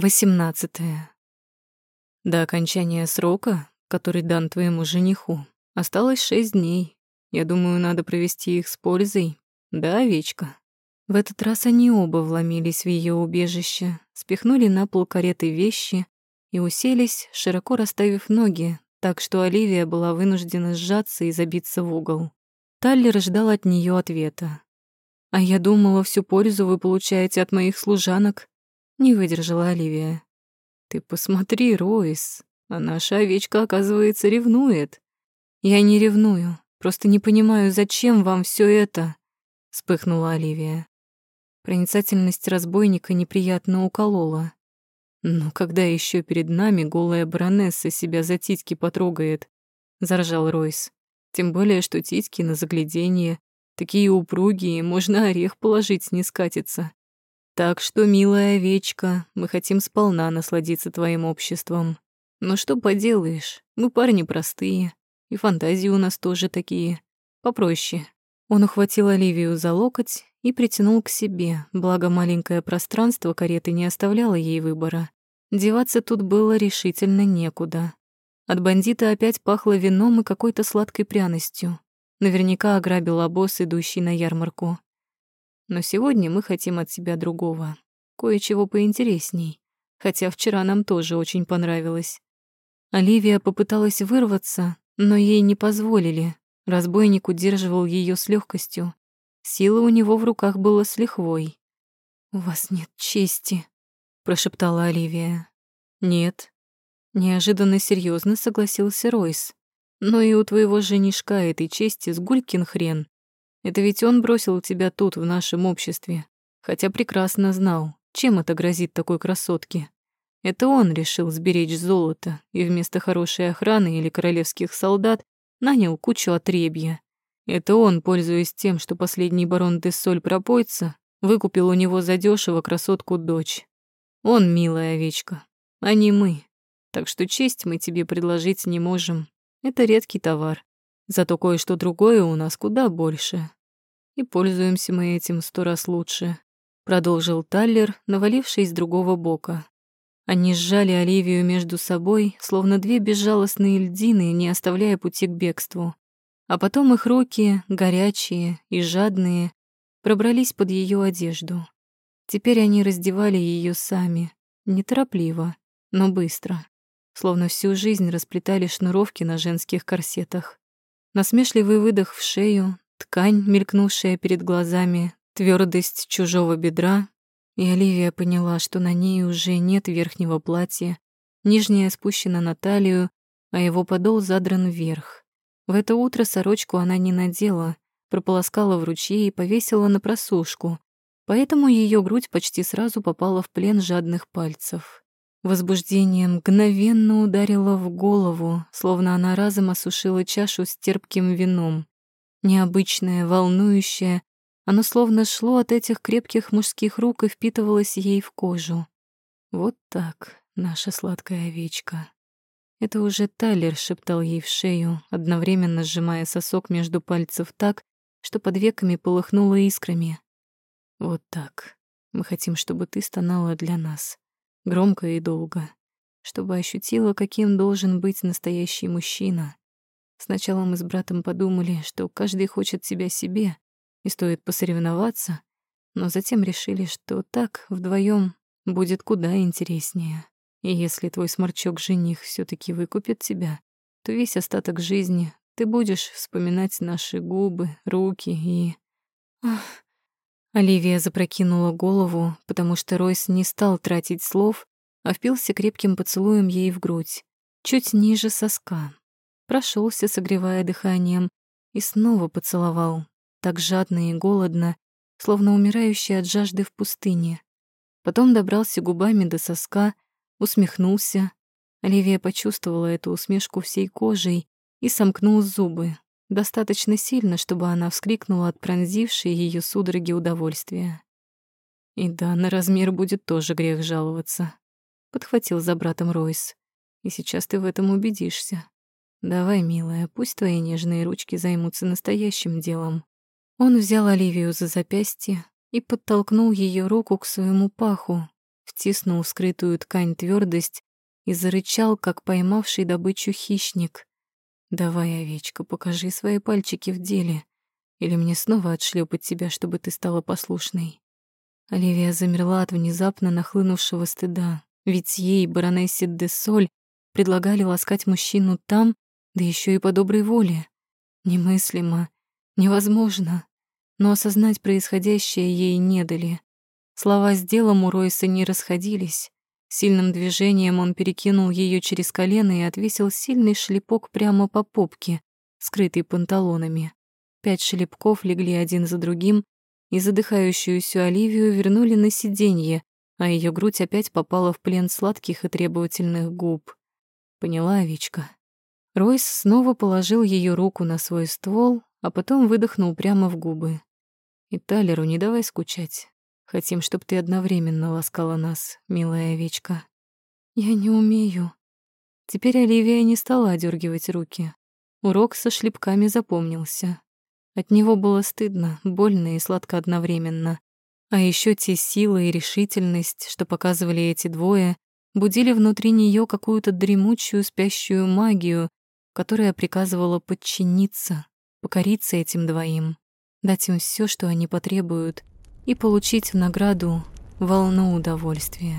18. До окончания срока, который дан твоему жениху, осталось шесть дней. Я думаю, надо провести их с пользой. Да, овечка? В этот раз они оба вломились в ее убежище, спихнули на пол кареты вещи и уселись, широко расставив ноги, так что Оливия была вынуждена сжаться и забиться в угол. Таллер ждал от нее ответа. «А я думала, всю пользу вы получаете от моих служанок», не выдержала Оливия. «Ты посмотри, Ройс, а наша овечка, оказывается, ревнует». «Я не ревную, просто не понимаю, зачем вам все это?» — вспыхнула Оливия. Проницательность разбойника неприятно уколола. «Ну, когда еще перед нами голая баронесса себя за титьки потрогает?» — заржал Ройс. «Тем более, что титьки на загляденье. Такие упругие, можно орех положить, не скатиться. Так что, милая овечка, мы хотим сполна насладиться твоим обществом. Но что поделаешь, мы парни простые, и фантазии у нас тоже такие, попроще. Он ухватил Оливию за локоть и притянул к себе, благо маленькое пространство кареты не оставляло ей выбора. Деваться тут было решительно некуда. От бандита опять пахло вином и какой-то сладкой пряностью. Наверняка ограбил обоз, идущий на ярмарку. Но сегодня мы хотим от себя другого, кое-чего поинтересней, хотя вчера нам тоже очень понравилось. Оливия попыталась вырваться, но ей не позволили. Разбойник удерживал ее с легкостью. Сила у него в руках была с лихвой. «У вас нет чести», — прошептала Оливия. «Нет». Неожиданно серьезно согласился Ройс. «Но и у твоего женишка этой чести с гулькин хрен. Это ведь он бросил тебя тут, в нашем обществе, хотя прекрасно знал, чем это грозит такой красотке. Это он решил сберечь золото и вместо хорошей охраны или королевских солдат нанял кучу отребья. Это он, пользуясь тем, что последний барон де Соль пропойца, выкупил у него задешево красотку-дочь. Он милая овечка, а не мы. Так что честь мы тебе предложить не можем. Это редкий товар. Зато кое-что другое у нас куда больше. И пользуемся мы этим сто раз лучше», — продолжил Таллер, навалившись с другого бока. Они сжали Оливию между собой, словно две безжалостные льдины, не оставляя пути к бегству. А потом их руки, горячие и жадные, пробрались под ее одежду. Теперь они раздевали ее сами, неторопливо, но быстро, словно всю жизнь расплетали шнуровки на женских корсетах. Насмешливый выдох в шею, ткань, мелькнувшая перед глазами, твердость чужого бедра, и Оливия поняла, что на ней уже нет верхнего платья, нижнее спущено на талию, а его подол задран вверх. В это утро сорочку она не надела, прополоскала в ручье и повесила на просушку, поэтому ее грудь почти сразу попала в плен жадных пальцев. Возбуждение мгновенно ударило в голову, словно она разом осушила чашу с терпким вином. Необычное, волнующее, оно словно шло от этих крепких мужских рук и впитывалось ей в кожу. Вот так, наша сладкая овечка. Это уже Тайлер шептал ей в шею, одновременно сжимая сосок между пальцев так, что под веками полыхнуло искрами. Вот так. Мы хотим, чтобы ты стонала для нас громко и долго, чтобы ощутила, каким должен быть настоящий мужчина. Сначала мы с братом подумали, что каждый хочет себя себе, и стоит посоревноваться, но затем решили, что так вдвоем будет куда интереснее. И если твой сморчок-жених все таки выкупит тебя, то весь остаток жизни ты будешь вспоминать наши губы, руки и... Ах, Оливия запрокинула голову, потому что Ройс не стал тратить слов, а впился крепким поцелуем ей в грудь, чуть ниже соска. Прошелся, согревая дыханием, и снова поцеловал, так жадно и голодно, словно умирающий от жажды в пустыне. Потом добрался губами до соска, усмехнулся. Оливия почувствовала эту усмешку всей кожей и сомкнул зубы, достаточно сильно, чтобы она вскрикнула от пронзившей ее судороги удовольствия. И да, на размер будет тоже грех жаловаться. Подхватил за братом Ройс. И сейчас ты в этом убедишься. Давай, милая, пусть твои нежные ручки займутся настоящим делом. Он взял Оливию за запястье и подтолкнул ее руку к своему паху, втиснул в скрытую ткань твердость и зарычал, как поймавший добычу хищник. «Давай, овечка, покажи свои пальчики в деле, или мне снова отшлепать тебя, чтобы ты стала послушной». Оливия замерла от внезапно нахлынувшего стыда, ведь ей, баронессе де Соль, предлагали ласкать мужчину там, да еще и по доброй воле. Немыслимо, невозможно. Но осознать происходящее ей не дали. Слова с делом у Ройса не расходились. Сильным движением он перекинул ее через колено и отвесил сильный шлепок прямо по попке, скрытой панталонами. Пять шлепков легли один за другим, и задыхающуюся Оливию вернули на сиденье, а ее грудь опять попала в плен сладких и требовательных губ. Поняла овечка. Ройс снова положил ее руку на свой ствол, а потом выдохнул прямо в губы. «И Талеру не давай скучать. Хотим, чтобы ты одновременно ласкала нас, милая овечка». «Я не умею». Теперь Оливия не стала одергивать руки. Урок со шлепками запомнился. От него было стыдно, больно и сладко одновременно. А еще те силы и решительность, что показывали эти двое, будили внутри нее какую-то дремучую спящую магию, которая приказывала подчиниться, покориться этим двоим, дать им все, что они потребуют, и получить в награду волну удовольствия.